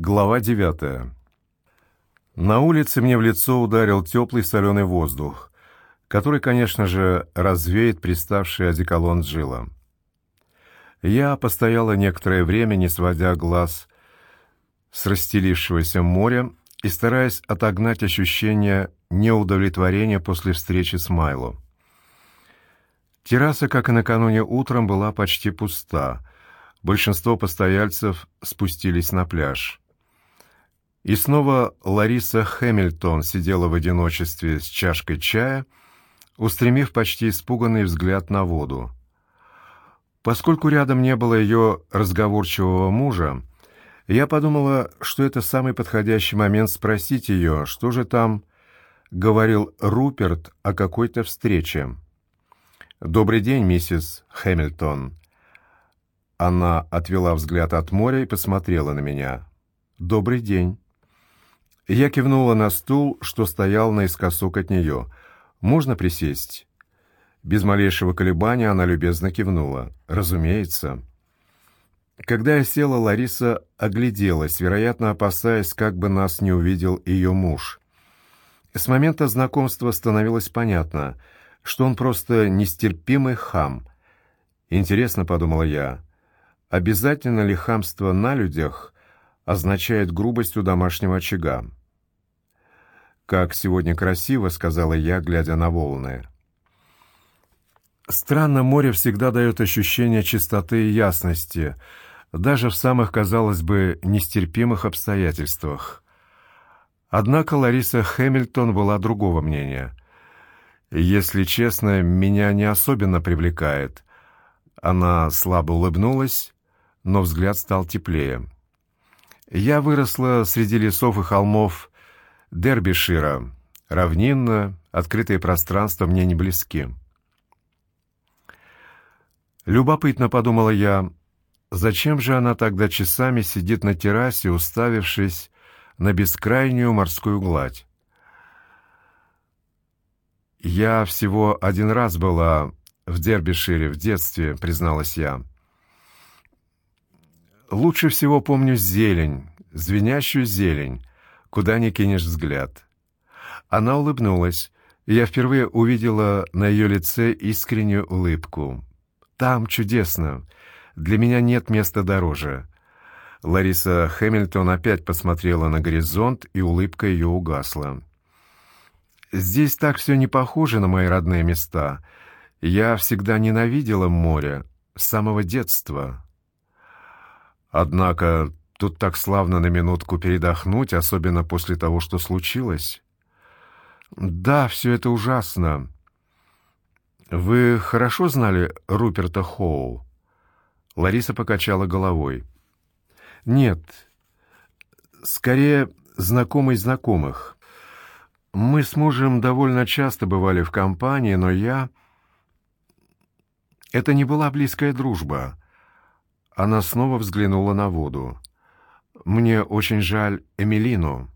Глава девятая. На улице мне в лицо ударил теплый соленый воздух, который, конечно же, развеет приставший одеколон Джилла. Я постояла некоторое время, не сводя глаз с расстелившегося моря и стараясь отогнать ощущение неудовлетворения после встречи с Майло. Терраса, как и накануне утром, была почти пуста. Большинство постояльцев спустились на пляж. И снова Лариса Хэмилтон сидела в одиночестве с чашкой чая, устремив почти испуганный взгляд на воду. Поскольку рядом не было ее разговорчивого мужа, я подумала, что это самый подходящий момент спросить ее, что же там говорил Руперт о какой-то встрече. «Добрый день, миссис Хэмилтон». Она отвела взгляд от моря и посмотрела на меня. «Добрый день». Я кивнула на стул, что стоял наискосок от нее. «Можно присесть?» Без малейшего колебания она любезно кивнула. «Разумеется». Когда я села, Лариса огляделась, вероятно, опасаясь, как бы нас не увидел ее муж. С момента знакомства становилось понятно, что он просто нестерпимый хам. «Интересно», — подумала я, — «обязательно ли хамство на людях означает грубость у домашнего очага?» «Как сегодня красиво», — сказала я, глядя на волны. Странно, море всегда дает ощущение чистоты и ясности, даже в самых, казалось бы, нестерпимых обстоятельствах. Однако Лариса Хэмилтон была другого мнения. «Если честно, меня не особенно привлекает». Она слабо улыбнулась, но взгляд стал теплее. «Я выросла среди лесов и холмов Дербишира. Равнинно, открытые пространства мне не близки. Любопытно, подумала я, зачем же она тогда часами сидит на террасе, уставившись на бескрайнюю морскую гладь? «Я всего один раз была в Дербишире в детстве», — призналась я. «Лучше всего помню зелень, звенящую зелень, куда ни кинешь взгляд. Она улыбнулась, и я впервые увидела на ее лице искреннюю улыбку. «Там чудесно. Для меня нет места дороже». Лариса Хэмилтон опять посмотрела на горизонт, и улыбка ее угасла. «Здесь так все не похоже на мои родные места. Я всегда ненавидела море с самого детства». Однако Тут так славно на минутку передохнуть, особенно после того, что случилось. Да, все это ужасно. Вы хорошо знали Руперта Хоу? Лариса покачала головой. Нет. Скорее, знакомый знакомых. Мы с мужем довольно часто бывали в компании, но я... Это не была близкая дружба. Она снова взглянула на воду. Мне очень жаль Эмилину.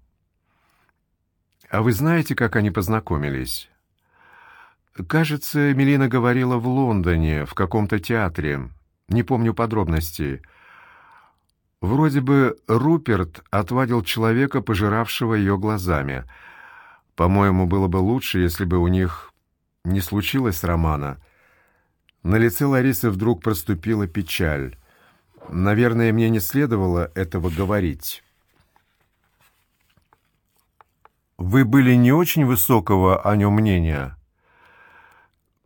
А вы знаете, как они познакомились? Кажется, Эмилина говорила в Лондоне, в каком-то театре. Не помню подробностей. Вроде бы Руперт отвадил человека, пожиравшего ее глазами. По-моему, было бы лучше, если бы у них не случилось романа. На лице Ларисы вдруг проступила печаль. Наверное, мне не следовало этого говорить. Вы были не очень высокого о нем мнения.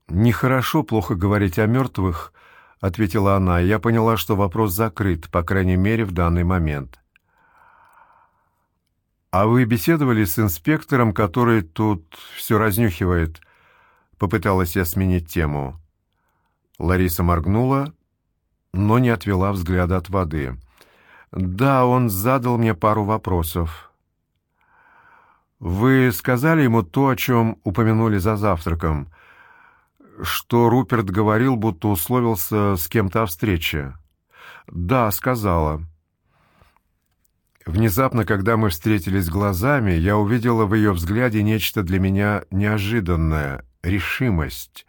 Нехорошо плохо говорить о мертвых, ответила она. Я поняла, что вопрос закрыт, по крайней мере, в данный момент. А вы беседовали с инспектором, который тут все разнюхивает? Попыталась я сменить тему. Лариса моргнула, но не отвела взгляда от воды. «Да, он задал мне пару вопросов». «Вы сказали ему то, о чем упомянули за завтраком, что Руперт говорил, будто условился с кем-то о встрече?» «Да, сказала». Внезапно, когда мы встретились глазами, я увидела в ее взгляде нечто для меня неожиданное — решимость.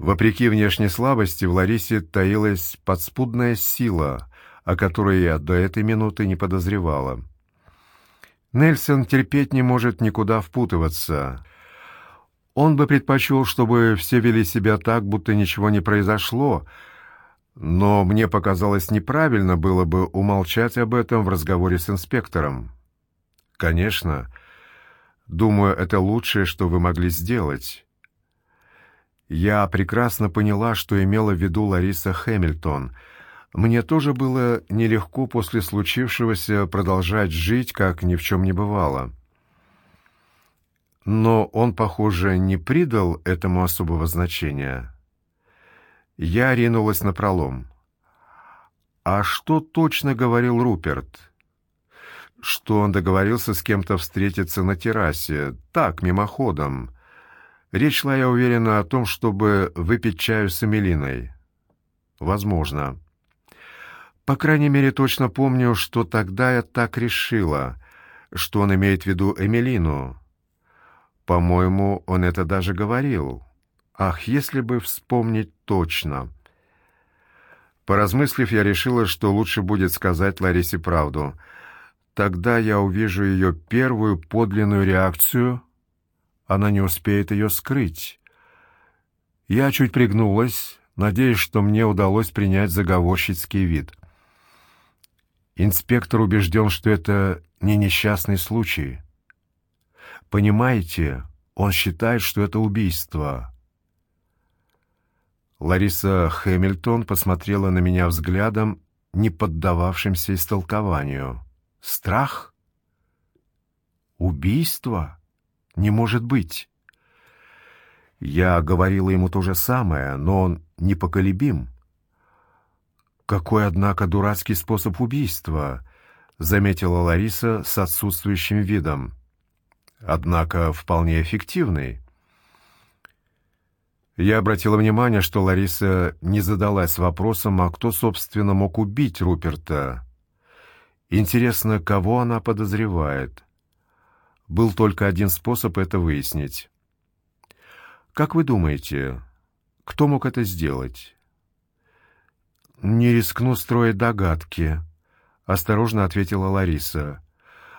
Вопреки внешней слабости в Ларисе таилась подспудная сила, о которой я до этой минуты не подозревала. Нельсон терпеть не может никуда впутываться. Он бы предпочел, чтобы все вели себя так, будто ничего не произошло, но мне показалось неправильно было бы умолчать об этом в разговоре с инспектором. Конечно, думаю, это лучшее, что вы могли сделать. Я прекрасно поняла, что имела в виду Лариса Хэмилтон — мне тоже было нелегко после случившегося продолжать жить, как ни в чем не бывало. Но он, похоже, не придал этому особого значения. Я ринулась на пролом. А что точно говорил Руперт? Что он договорился с кем-то встретиться на террасе, так, мимоходом. Речь шла, я уверена, о том, чтобы выпить чаю с Эмилиной. Возможно. По крайней мере, точно помню, что тогда я так решила, что он имеет в виду Эмилину. По-моему, он это даже говорил. Ах, если бы вспомнить точно. Поразмыслив, я решила, что лучше будет сказать Ларисе правду. Тогда я увижу ее первую подлинную реакцию. Она не успеет ее скрыть. Я чуть пригнулась, надеясь, что мне удалось принять заговорщицкий вид. Инспектор убежден, что это не несчастный случай. Понимаете, он считает, что это убийство. Лариса Хэмилтон посмотрела на меня взглядом, не поддававшимся истолкованию. Страх? Убийство? Не может быть. Я говорила ему то же самое, но он непоколебим. Какой, однако, дурацкий способ убийства, заметила Лариса с отсутствующим видом. Однако вполне эффективный. Я обратила внимание, что Лариса не задалась вопросом, а кто, собственно, мог убить Руперта. Интересно, кого она подозревает. Был только один способ это выяснить. Как вы думаете, кто мог это сделать? «Не рискну строить догадки», — осторожно ответила Лариса.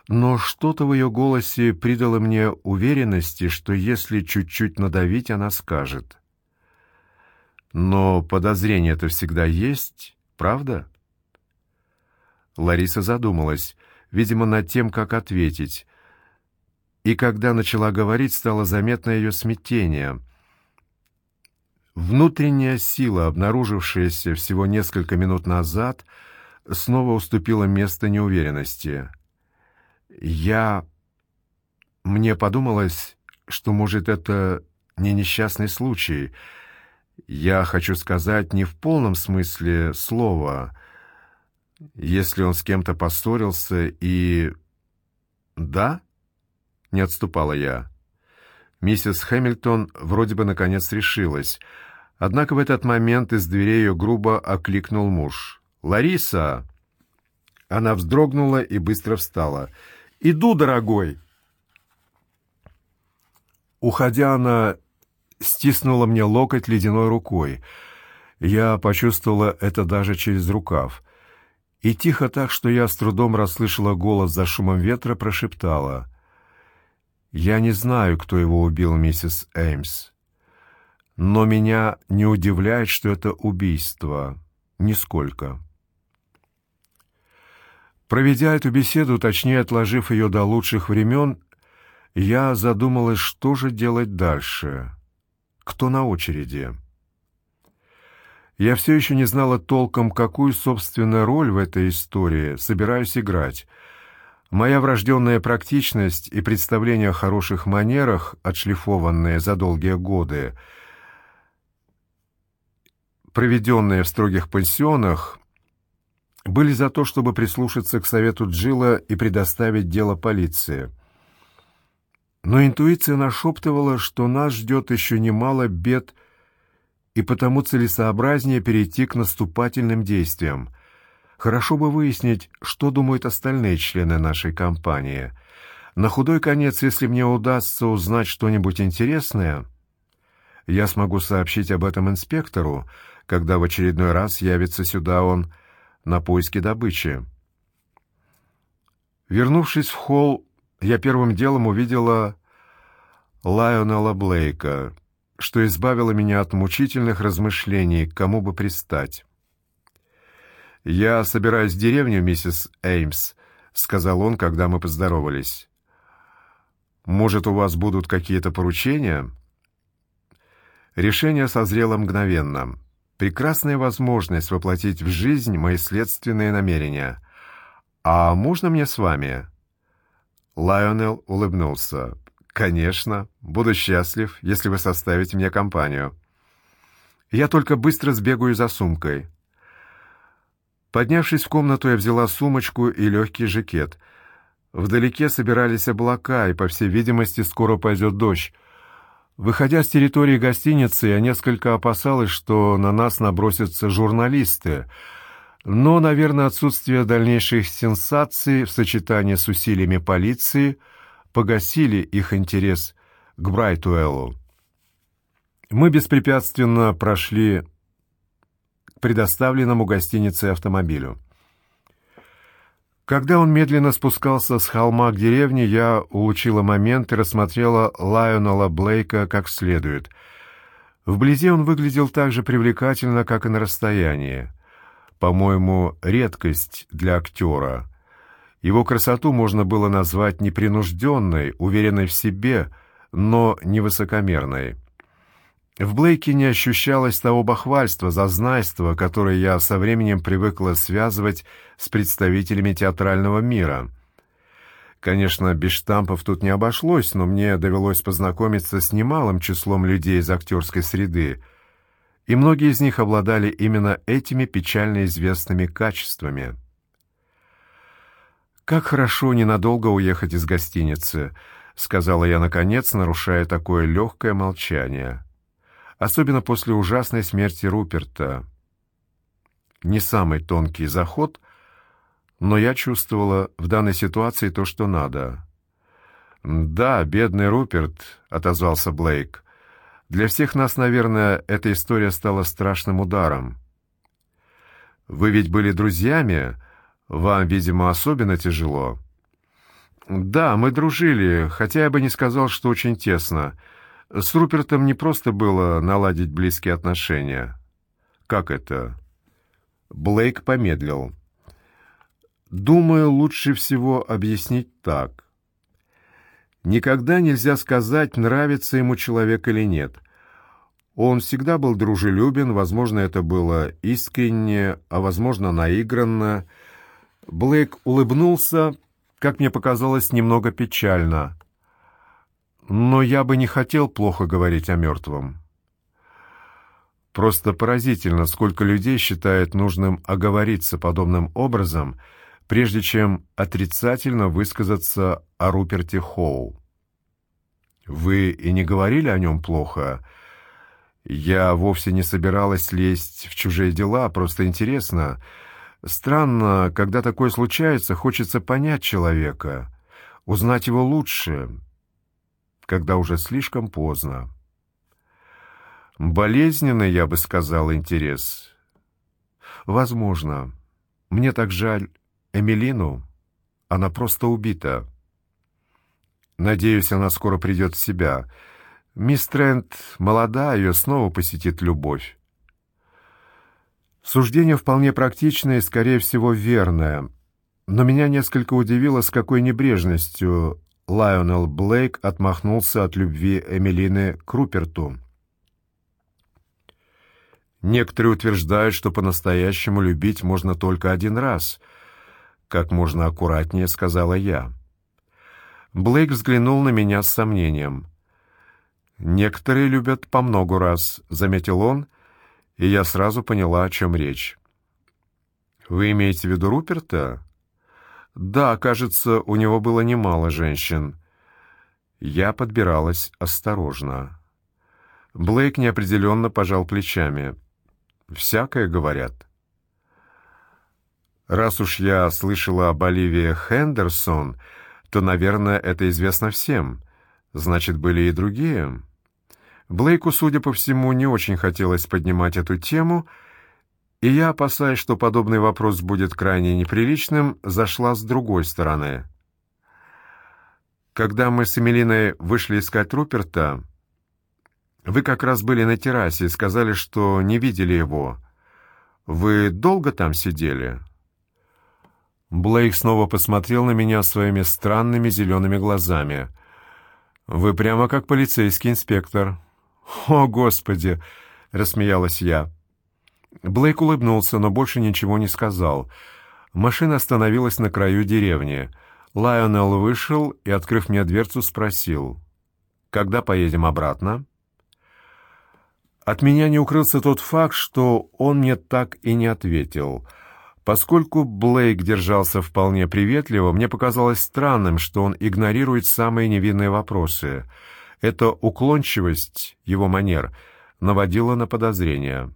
Но что-то в ее голосе придало мне уверенности, что если чуть-чуть надавить, она скажет. «Но подозрение-то всегда есть, правда?» Лариса задумалась, видимо, над тем, как ответить. И когда начала говорить, стало заметно ее смятение — Внутренняя сила, обнаружившаяся всего несколько минут назад, снова уступила место неуверенности. Я... Мне подумалось, что, может, это не несчастный случай. Я хочу сказать не в полном смысле слова. Если он с кем-то поссорился и... Да? Не отступала я. Миссис Хэмилтон вроде бы наконец решилась. Однако в этот момент из дверей ее грубо окликнул муж. «Лариса!» Она вздрогнула и быстро встала. «Иду, дорогой!» Уходя, она стиснула мне локоть ледяной рукой. Я почувствовала это даже через рукав. И тихо так, что я с трудом расслышала голос за шумом ветра, прошептала. Я не знаю, кто его убил, миссис Эймс. Но меня не удивляет, что это убийство. Нисколько. Проведя эту беседу, точнее отложив ее до лучших времен, я задумалась, что же делать дальше. Кто на очереди? Я все еще не знала толком, какую, собственно, роль в этой истории собираюсь играть — Моя врожденная практичность и представление о хороших манерах, отшлифованные за долгие годы, проведенные в строгих пансионах, были за то, чтобы прислушаться к совету Джилла и предоставить дело полиции. Но интуиция нашептывала, что нас ждет еще немало бед, и потому целесообразнее перейти к наступательным действиям — Хорошо бы выяснить, что думают остальные члены нашей компании. На худой конец, если мне удастся узнать что-нибудь интересное, я смогу сообщить об этом инспектору, когда в очередной раз явится сюда он, на поиски добычи. Вернувшись в холл, я первым делом увидела Лайонела Блейка, что избавило меня от мучительных размышлений, кому бы пристать. «Я собираюсь в деревню, миссис Эймс», — сказал он, когда мы поздоровались. «Может, у вас будут какие-то поручения?» Решение созрело мгновенно. Прекрасная возможность воплотить в жизнь мои следственные намерения. «А можно мне с вами?» Лайонел улыбнулся. «Конечно. Буду счастлив, если вы составите мне компанию. Я только быстро сбегаю за сумкой». Поднявшись в комнату, я взяла сумочку и легкий жакет. Вдалеке собирались облака, и, по всей видимости, скоро пойдет дождь. Выходя с территории гостиницы, я несколько опасалась, что на нас набросятся журналисты. Но, наверное, отсутствие дальнейших сенсаций в сочетании с усилиями полиции погасили их интерес к Брайтуэллу. Мы беспрепятственно прошли предоставленному гостинице автомобилю. Когда он медленно спускался с холма к деревне, я улучила момент и рассмотрела Лайонела Блейка как следует. Вблизи он выглядел так же привлекательно, как и на расстоянии. По-моему, редкость для актера. Его красоту можно было назвать непринужденной, уверенной в себе, но невысокомерной. В Блейке не ощущалось того бахвальства, зазнайства, которое я со временем привыкла связывать с представителями театрального мира. Конечно, без штампов тут не обошлось, но мне довелось познакомиться с немалым числом людей из актерской среды, и многие из них обладали именно этими печально известными качествами. «Как хорошо ненадолго уехать из гостиницы», — сказала я, наконец, нарушая такое легкое молчание особенно после ужасной смерти Руперта. Не самый тонкий заход, но я чувствовала в данной ситуации то, что надо. «Да, бедный Руперт», — отозвался Блейк. «Для всех нас, наверное, эта история стала страшным ударом. Вы ведь были друзьями, вам, видимо, особенно тяжело». «Да, мы дружили, хотя я бы не сказал, что очень тесно». С Рупертом не просто было наладить близкие отношения. Как это? Блейк помедлил. Думаю, лучше всего объяснить так. Никогда нельзя сказать, нравится ему человек или нет. Он всегда был дружелюбен, возможно, это было искренне, а возможно, наигранно. Блейк улыбнулся, как мне показалось, немного печально. Но я бы не хотел плохо говорить о мертвом. Просто поразительно, сколько людей считает нужным оговориться подобным образом, прежде чем отрицательно высказаться о Руперте Хоу. Вы и не говорили о нем плохо. Я вовсе не собиралась лезть в чужие дела, просто интересно. Странно, когда такое случается, хочется понять человека, узнать его лучше, когда уже слишком поздно. Болезненный, я бы сказал, интерес. Возможно. Мне так жаль Эмилину. Она просто убита. Надеюсь, она скоро придет в себя. Мисс Трент молода, ее снова посетит любовь. Суждение вполне практичное и, скорее всего, верное. Но меня несколько удивило, с какой небрежностью Лайонел Блейк отмахнулся от любви Эмилины к Руперту. Некоторые утверждают, что по-настоящему любить можно только один раз. Как можно аккуратнее, сказала я. Блейк взглянул на меня с сомнением. Некоторые любят по много раз, заметил он, и я сразу поняла, о чем речь. Вы имеете в виду Руперта? Да, кажется, у него было немало женщин. Я подбиралась осторожно. Блейк неопределенно пожал плечами. «Всякое говорят». «Раз уж я слышала об Оливии Хендерсон, то, наверное, это известно всем. Значит, были и другие». Блейку, судя по всему, не очень хотелось поднимать эту тему, и я, опасаясь, что подобный вопрос будет крайне неприличным, зашла с другой стороны. Когда мы с Эмилиной вышли искать Руперта, вы как раз были на террасе и сказали, что не видели его. Вы долго там сидели?» Блейк снова посмотрел на меня своими странными зелеными глазами. «Вы прямо как полицейский инспектор». «О, Господи!» — рассмеялась я. Блейк улыбнулся, но больше ничего не сказал. Машина остановилась на краю деревни. Лайонел вышел и, открыв мне дверцу, спросил. «Когда поедем обратно?» От меня не укрылся тот факт, что он мне так и не ответил. Поскольку Блейк держался вполне приветливо, мне показалось странным, что он игнорирует самые невинные вопросы. Эта уклончивость его манер наводила на подозрения.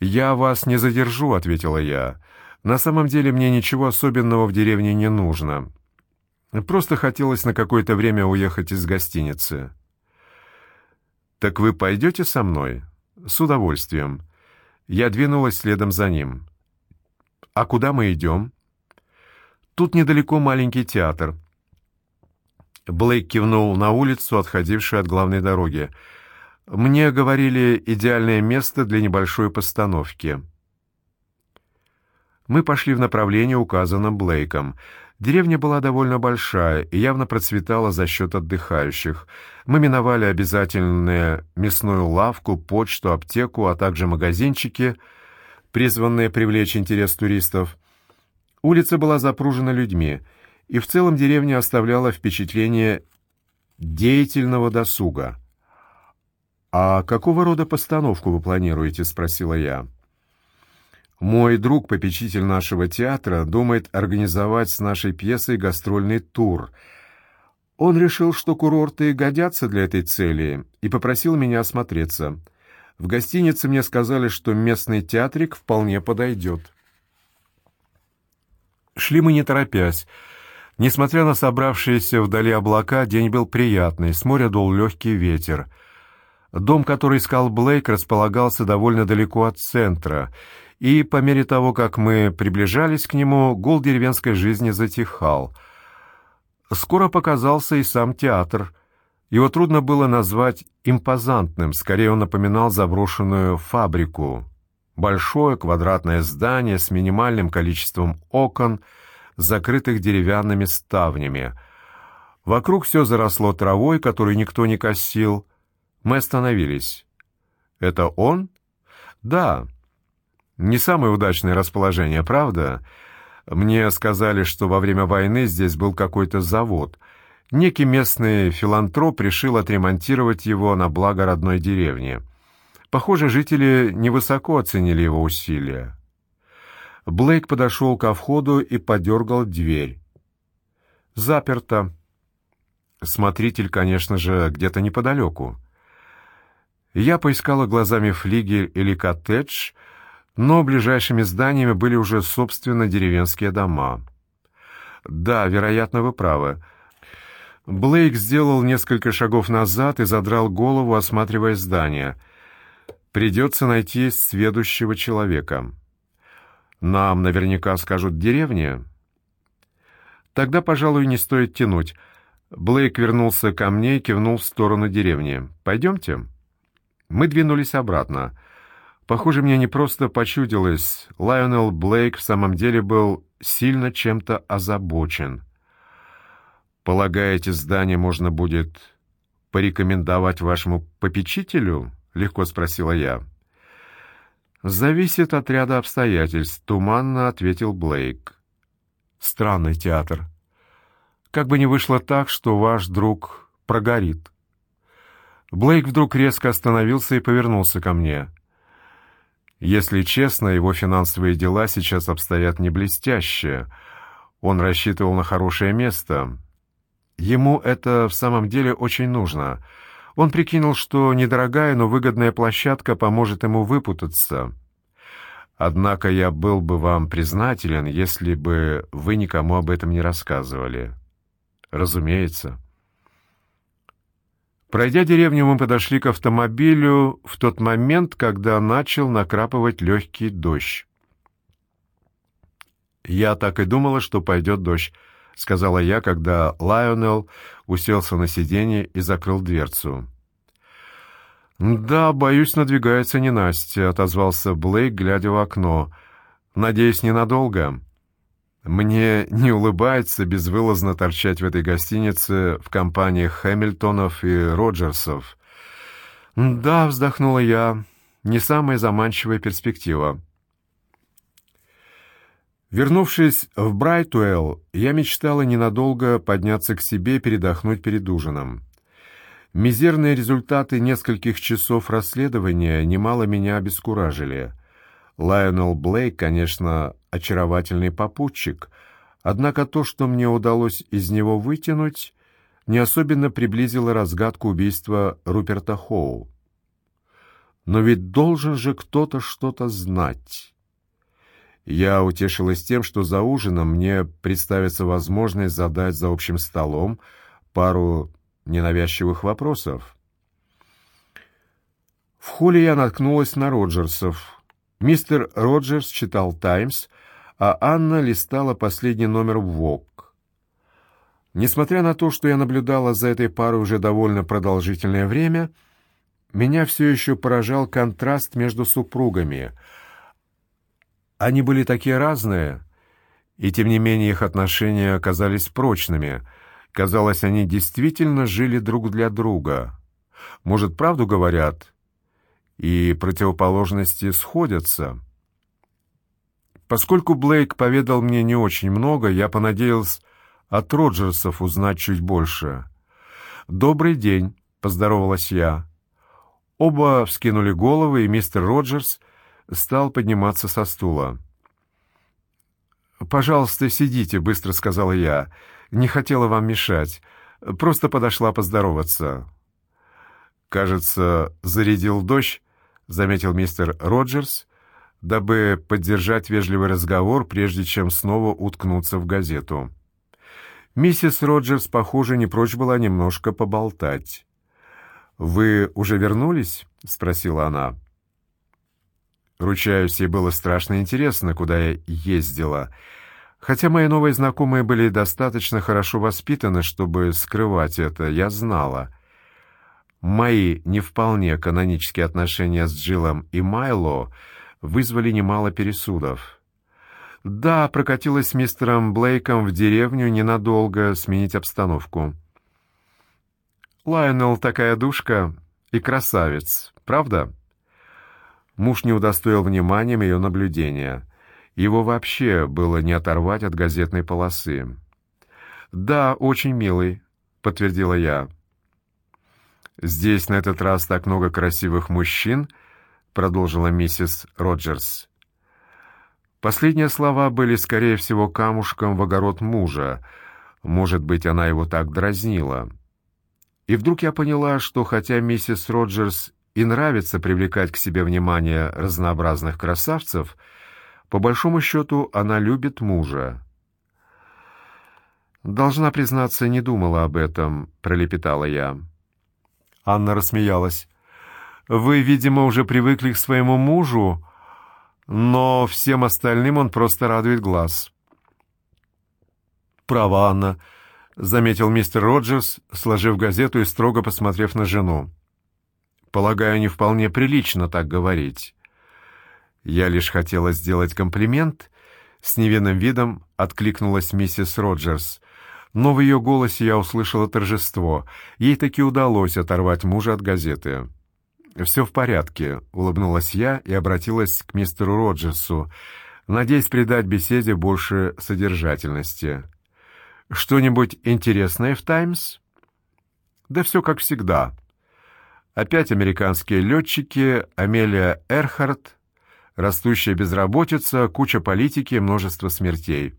«Я вас не задержу», — ответила я. «На самом деле мне ничего особенного в деревне не нужно. Просто хотелось на какое-то время уехать из гостиницы». «Так вы пойдете со мной?» «С удовольствием». Я двинулась следом за ним. «А куда мы идем?» «Тут недалеко маленький театр». Блейк кивнул на улицу, отходившую от главной дороги. «Мне говорили, идеальное место для небольшой постановки». Мы пошли в направлении, указанном Блейком. Деревня была довольно большая и явно процветала за счет отдыхающих. Мы миновали обязательную мясную лавку, почту, аптеку, а также магазинчики, призванные привлечь интерес туристов. Улица была запружена людьми, и в целом деревня оставляла впечатление деятельного досуга. «А какого рода постановку вы планируете?» — спросила я. Мой друг, попечитель нашего театра, думает организовать с нашей пьесой гастрольный тур. Он решил, что курорты годятся для этой цели, и попросил меня осмотреться. В гостинице мне сказали, что местный театрик вполне подойдет. Шли мы не торопясь. Несмотря на собравшиеся вдали облака, день был приятный, с моря дул легкий ветер. Дом, который искал Блейк, располагался довольно далеко от центра — и по мере того, как мы приближались к нему, гул деревенской жизни затихал. Скоро показался и сам театр. Его трудно было назвать импозантным, скорее он напоминал заброшенную фабрику. Большое квадратное здание с минимальным количеством окон, закрытых деревянными ставнями. Вокруг все заросло травой, которую никто не косил. Мы остановились. «Это он?» «Да». Не самое удачное расположение, правда? Мне сказали, что во время войны здесь был какой-то завод. Некий местный филантроп решил отремонтировать его на благо родной деревни. Похоже, жители невысоко оценили его усилия. Блейк подошел ко входу и подергал дверь. Заперто. Смотритель, конечно же, где-то неподалеку. Я поискала глазами флигель или коттедж — но ближайшими зданиями были уже, собственно, деревенские дома. Да, вероятно, вы правы. Блейк сделал несколько шагов назад и задрал голову, осматривая здание. Придется найти сведущего человека. Нам наверняка скажут деревня. Тогда, пожалуй, не стоит тянуть. Блейк вернулся ко мне и кивнул в сторону деревни. «Пойдемте». Мы двинулись обратно. Похоже, мне не просто почудилось. Лайонел Блейк в самом деле был сильно чем-то озабочен. «Полагаете, здание можно будет порекомендовать вашему попечителю?» — легко спросила я. «Зависит от ряда обстоятельств», — туманно ответил Блейк. «Странный театр. Как бы ни вышло так, что ваш друг прогорит». Блейк вдруг резко остановился и повернулся ко мне. Если честно, его финансовые дела сейчас обстоят не блестяще. Он рассчитывал на хорошее место. Ему это в самом деле очень нужно. Он прикинул, что недорогая, но выгодная площадка поможет ему выпутаться. Однако я был бы вам признателен, если бы вы никому об этом не рассказывали. Разумеется. Пройдя деревню, мы подошли к автомобилю в тот момент, когда начал накрапывать легкий дождь. «Я так и думала, что пойдет дождь», — сказала я, когда Лайонел уселся на сиденье и закрыл дверцу. «Да, боюсь, надвигается ненастье», — отозвался Блейк, глядя в окно. «Надеюсь, ненадолго». Мне не улыбается безвылазно торчать в этой гостинице в компании Хэмилтонов и Роджерсов. «Да», — вздохнула я, — «не самая заманчивая перспектива». Вернувшись в Брайтуэлл, я мечтала ненадолго подняться к себе передохнуть перед ужином. Мизерные результаты нескольких часов расследования немало меня обескуражили. Лайонел Блейк, конечно, очаровательный попутчик, однако то, что мне удалось из него вытянуть, не особенно приблизило разгадку убийства Руперта Хоу. Но ведь должен же кто-то что-то знать. Я утешилась тем, что за ужином мне представится возможность задать за общим столом пару ненавязчивых вопросов. В холле я наткнулась на Роджерсов. Мистер Роджерс читал «Таймс», а Анна листала последний номер «Вок». Несмотря на то, что я наблюдала за этой парой уже довольно продолжительное время, меня все еще поражал контраст между супругами — они были такие разные, и тем не менее их отношения оказались прочными. Казалось, они действительно жили друг для друга. Может, правду говорят, и противоположности сходятся. Поскольку Блейк поведал мне не очень много, я понадеялся от Роджерсов узнать чуть больше. «Добрый день», — поздоровалась я. Оба вскинули головы, и мистер Роджерс стал подниматься со стула. «Пожалуйста, сидите», — быстро сказала я. «Не хотела вам мешать. Просто подошла поздороваться». «Кажется, зарядил дождь», — заметил мистер Роджерс, дабы поддержать вежливый разговор, прежде чем снова уткнуться в газету. Миссис Роджерс, похоже, не прочь была немножко поболтать. «Вы уже вернулись?» — спросила она. Ручаюсь, ей было страшно интересно, куда я ездила. Хотя мои новые знакомые были достаточно хорошо воспитаны, чтобы скрывать это, я знала. Мои не вполне канонические отношения с Джилом и Майло вызвали немало пересудов. Да, прокатилась с мистером Блейком в деревню ненадолго сменить обстановку. Лайонел такая душка и красавец, правда? Муж не удостоил вниманием ее наблюдения. Его вообще было не оторвать от газетной полосы. «Да, очень милый», — подтвердила я. «Здесь на этот раз так много красивых мужчин», — продолжила миссис Роджерс. Последние слова были, скорее всего, камушком в огород мужа. Может быть, она его так дразнила. И вдруг я поняла, что хотя миссис Роджерс и нравится привлекать к себе внимание разнообразных красавцев, по большому счету она любит мужа. «Должна признаться, не думала об этом», — пролепетала я. Анна рассмеялась. «Вы, видимо, уже привыкли к своему мужу, но всем остальным он просто радует глаз». «Права, Анна», — заметил мистер Роджерс, сложив газету и строго посмотрев на жену. Полагаю, не вполне прилично так говорить. Я лишь хотела сделать комплимент. С невинным видом откликнулась миссис Роджерс. Но в ее голосе я услышала торжество. Ей таки удалось оторвать мужа от газеты. «Все в порядке», — улыбнулась я и обратилась к мистеру Роджерсу, надеясь придать беседе больше содержательности. «Что-нибудь интересное в «Таймс»?» «Да все как всегда», Опять американские летчики, Амелия Эрхард, растущая безработица, куча политики, множество смертей.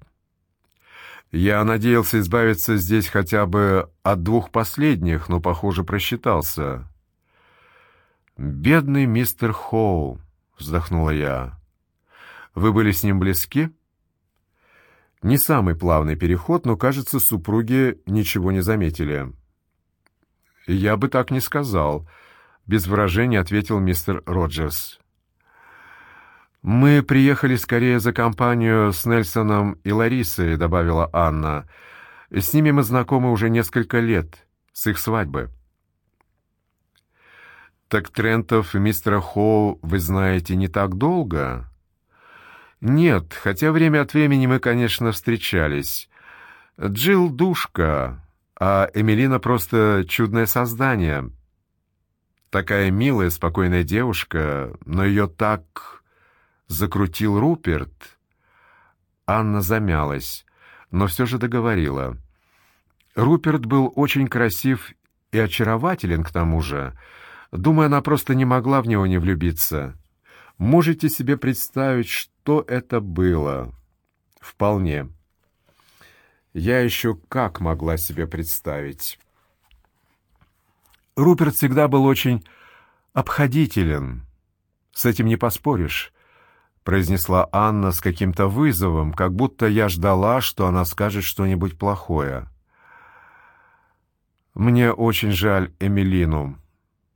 Я надеялся избавиться здесь хотя бы от двух последних, но, похоже, просчитался. «Бедный мистер Хоу», — вздохнула я. «Вы были с ним близки?» Не самый плавный переход, но, кажется, супруги ничего не заметили. «Я бы так не сказал», — без выражения ответил мистер Роджерс. «Мы приехали скорее за компанию с Нельсоном и Ларисой», — добавила Анна. «С ними мы знакомы уже несколько лет, с их свадьбы». «Так Трентов и мистера Хоу вы знаете не так долго?» «Нет, хотя время от времени мы, конечно, встречались. Джилл — душка, а Эмилина просто чудное создание. Такая милая, спокойная девушка, но ее так закрутил Руперт». Анна замялась, но все же договорила. Руперт был очень красив и очарователен к тому же. Думаю, она просто не могла в него не влюбиться. Можете себе представить, что это было? Вполне. Я еще как могла себе представить. Руперт всегда был очень обходителен. С этим не поспоришь, произнесла Анна с каким-то вызовом, как будто я ждала, что она скажет что-нибудь плохое. Мне очень жаль Эмилину,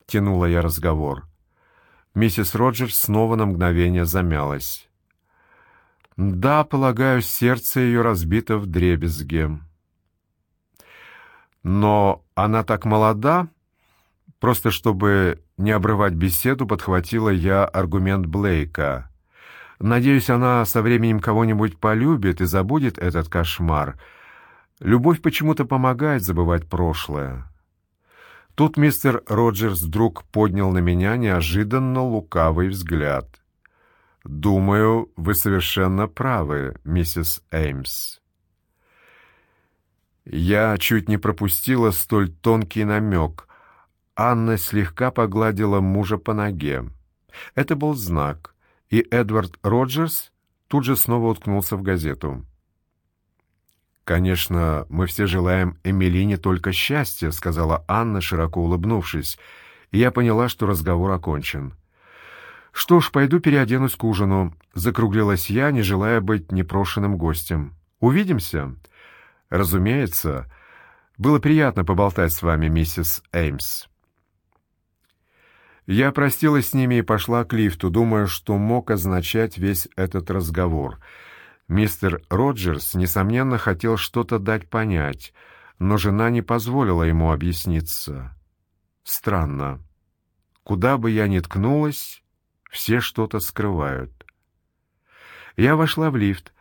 тянула я разговор. Миссис Роджерс снова на мгновение замялась. Да, полагаю, сердце ее разбито в дребезге. Но она так молода, просто чтобы не обрывать беседу, подхватила я аргумент Блейка. Надеюсь, она со временем кого-нибудь полюбит и забудет этот кошмар. Любовь почему-то помогает забывать прошлое. Тут мистер Роджерс вдруг поднял на меня неожиданно лукавый взгляд. «Думаю, вы совершенно правы, миссис Эймс». Я чуть не пропустила столь тонкий намек. Анна слегка погладила мужа по ноге. Это был знак, и Эдвард Роджерс тут же снова уткнулся в газету. «Конечно, мы все желаем Эмилине только счастья», — сказала Анна, широко улыбнувшись, и я поняла, что разговор окончен. «Что ж, пойду переоденусь к ужину», — закруглилась я, не желая быть непрошенным гостем. «Увидимся?» «Разумеется. Было приятно поболтать с вами, миссис Эймс». Я простилась с ними и пошла к лифту, думая, что мог означать весь этот разговор — Мистер Роджерс, несомненно, хотел что-то дать понять, но жена не позволила ему объясниться. Странно. Куда бы я ни ткнулась, все что-то скрывают. Я вошла в лифт,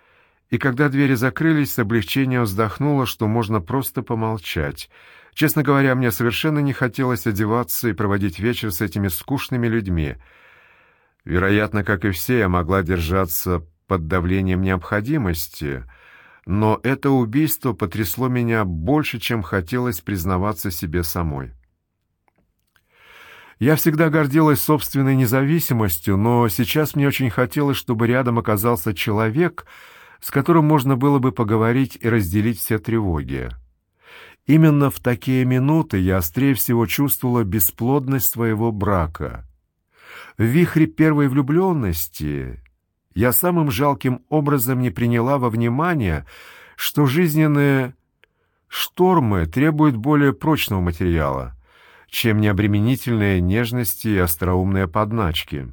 и когда двери закрылись, с облегчением вздохнула, что можно просто помолчать. Честно говоря, мне совершенно не хотелось одеваться и проводить вечер с этими скучными людьми. Вероятно, как и все, я могла держаться под давлением необходимости, но это убийство потрясло меня больше, чем хотелось признаваться себе самой. Я всегда гордилась собственной независимостью, но сейчас мне очень хотелось, чтобы рядом оказался человек, с которым можно было бы поговорить и разделить все тревоги. Именно в такие минуты я острее всего чувствовала бесплодность своего брака. В вихре первой влюбленности я самым жалким образом не приняла во внимание, что жизненные штормы требуют более прочного материала, чем необременительные нежности и остроумные подначки.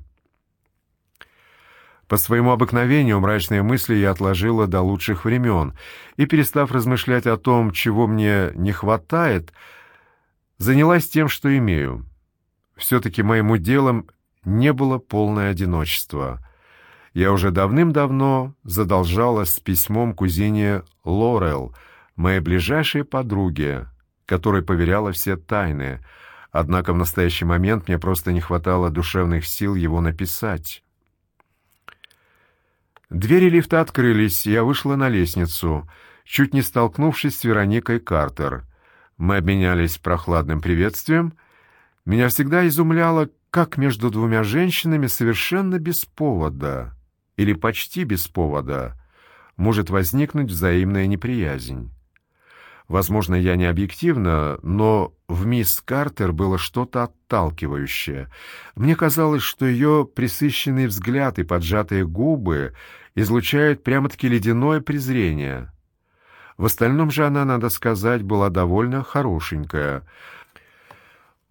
По своему обыкновению мрачные мысли я отложила до лучших времен, и, перестав размышлять о том, чего мне не хватает, занялась тем, что имею. Все-таки моему делом не было полное одиночество — я уже давным-давно задолжалась с письмом кузине Лорел, моей ближайшей подруге, которой поверяла все тайны, однако в настоящий момент мне просто не хватало душевных сил его написать. Двери лифта открылись, я вышла на лестницу, чуть не столкнувшись с Вероникой Картер. Мы обменялись прохладным приветствием. Меня всегда изумляло, как между двумя женщинами совершенно без повода или почти без повода может возникнуть взаимная неприязнь. Возможно, я не объективна, но в мисс Картер было что-то отталкивающее. Мне казалось, что ее присыщенный взгляд и поджатые губы излучают прямо-таки ледяное презрение. В остальном же она, надо сказать, была довольно хорошенькая.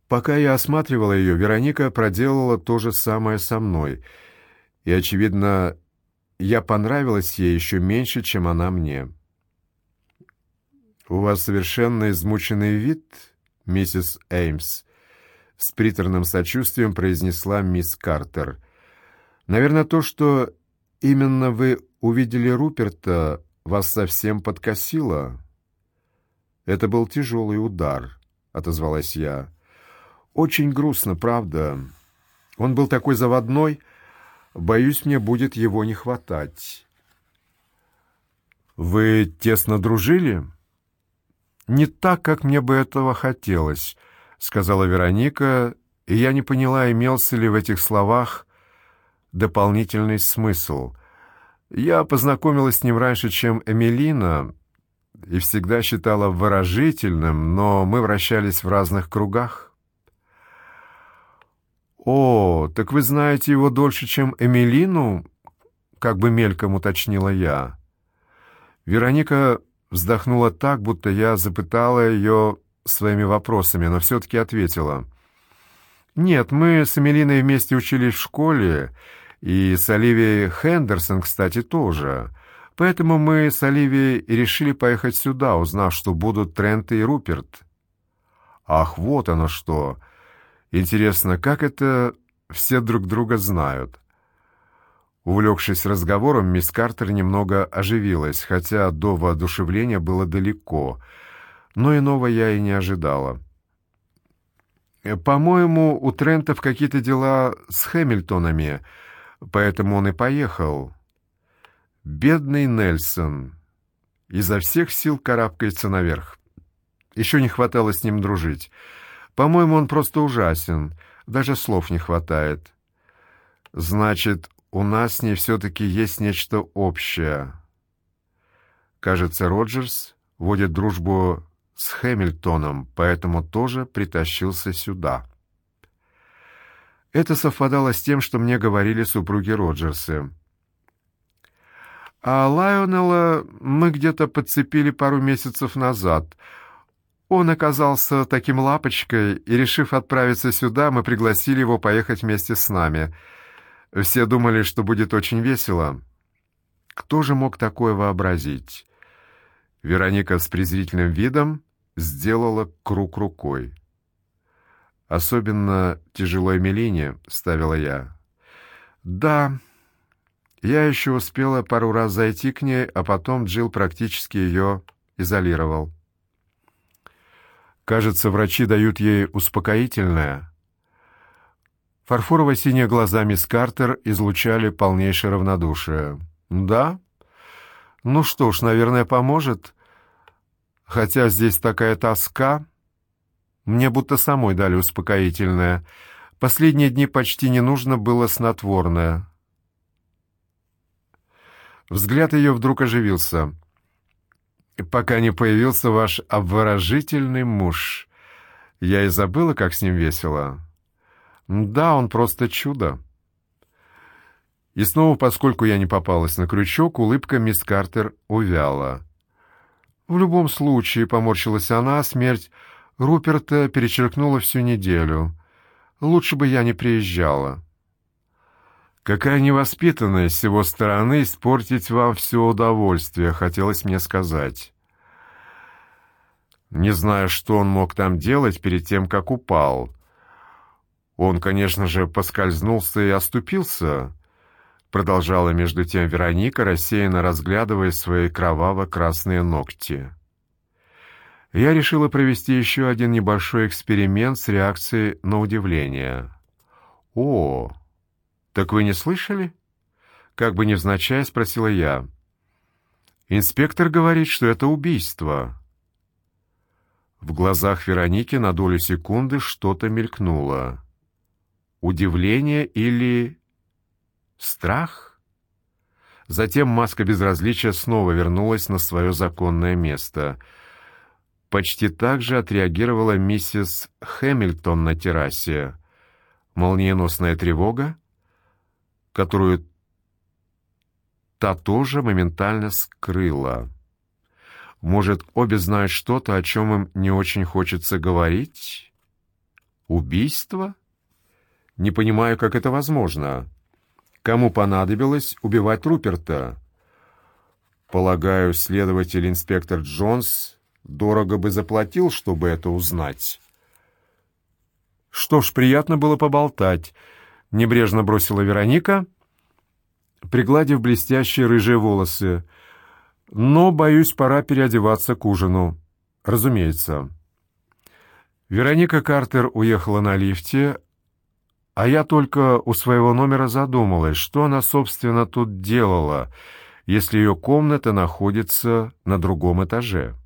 Пока я осматривала ее, Вероника проделала то же самое со мной. И, очевидно, я понравилась ей еще меньше, чем она мне. «У вас совершенно измученный вид, миссис Эймс», — с приторным сочувствием произнесла мисс Картер. «Наверное, то, что именно вы увидели Руперта, вас совсем подкосило?» «Это был тяжелый удар», — отозвалась я. «Очень грустно, правда. Он был такой заводной, боюсь, мне будет его не хватать». «Вы тесно дружили?» «Не так, как мне бы этого хотелось», — сказала Вероника, и я не поняла, имелся ли в этих словах дополнительный смысл. Я познакомилась с ним раньше, чем Эмилина, и всегда считала выражительным, но мы вращались в разных кругах. «О, так вы знаете его дольше, чем Эмилину?» — как бы мельком уточнила я. Вероника вздохнула так, будто я запытала ее своими вопросами, но все-таки ответила. «Нет, мы с Эмилиной вместе учились в школе, и с Оливией Хендерсон, кстати, тоже. Поэтому мы с Оливией решили поехать сюда, узнав, что будут Трент и Руперт». «Ах, вот оно что! Интересно, как это все друг друга знают?» Увлекшись разговором, мисс Картер немного оживилась, хотя до воодушевления было далеко, но иного я и не ожидала. «По-моему, у Трентов какие-то дела с Хэмилтонами, поэтому он и поехал. Бедный Нельсон изо всех сил карабкается наверх. Еще не хватало с ним дружить. По-моему, он просто ужасен, даже слов не хватает. Значит, у нас с ней все-таки есть нечто общее. Кажется, Роджерс водит дружбу с Хэмилтоном, поэтому тоже притащился сюда. Это совпадало с тем, что мне говорили супруги Роджерсы. А Лайонелла мы где-то подцепили пару месяцев назад. Он оказался таким лапочкой, и, решив отправиться сюда, мы пригласили его поехать вместе с нами — все думали, что будет очень весело. Кто же мог такое вообразить? Вероника с презрительным видом сделала круг рукой. Особенно тяжело Эмилине, ставила я. Да, я еще успела пару раз зайти к ней, а потом Джилл практически ее изолировал. Кажется, врачи дают ей успокоительное. Фарфорово-синие глаза мисс Картер излучали полнейшее равнодушие. «Да? Ну что ж, наверное, поможет. Хотя здесь такая тоска. Мне будто самой дали успокоительное. Последние дни почти не нужно было снотворное». Взгляд ее вдруг оживился. «Пока не появился ваш обворожительный муж. Я и забыла, как с ним весело». Да, он просто чудо. И снова, поскольку я не попалась на крючок, улыбка мисс Картер увяла. В любом случае, поморщилась она, смерть Руперта перечеркнула всю неделю. Лучше бы я не приезжала. Какая невоспитанная с его стороны испортить вам все удовольствие, хотелось мне сказать. Не знаю, что он мог там делать перед тем, как упал. Он, конечно же, поскользнулся и оступился, продолжала между тем Вероника, рассеянно разглядывая свои кроваво-красные ногти. Я решила провести еще один небольшой эксперимент с реакцией на удивление. О, так вы не слышали? Как бы невзначай спросила я. Инспектор говорит, что это убийство. В глазах Вероники на долю секунды что-то мелькнуло удивление или страх? Затем маска безразличия снова вернулась на свое законное место. Почти так же отреагировала миссис Хэмилтон на террасе. Молниеносная тревога, которую та тоже моментально скрыла. Может, обе знают что-то, о чем им не очень хочется говорить? Убийство? Не понимаю, как это возможно. Кому понадобилось убивать Руперта? Полагаю, следователь-инспектор Джонс дорого бы заплатил, чтобы это узнать. Что ж, приятно было поболтать. Небрежно бросила Вероника, пригладив блестящие рыжие волосы. Но, боюсь, пора переодеваться к ужину. Разумеется. Вероника Картер уехала на лифте, а я только у своего номера задумалась, что она, собственно, тут делала, если ее комната находится на другом этаже.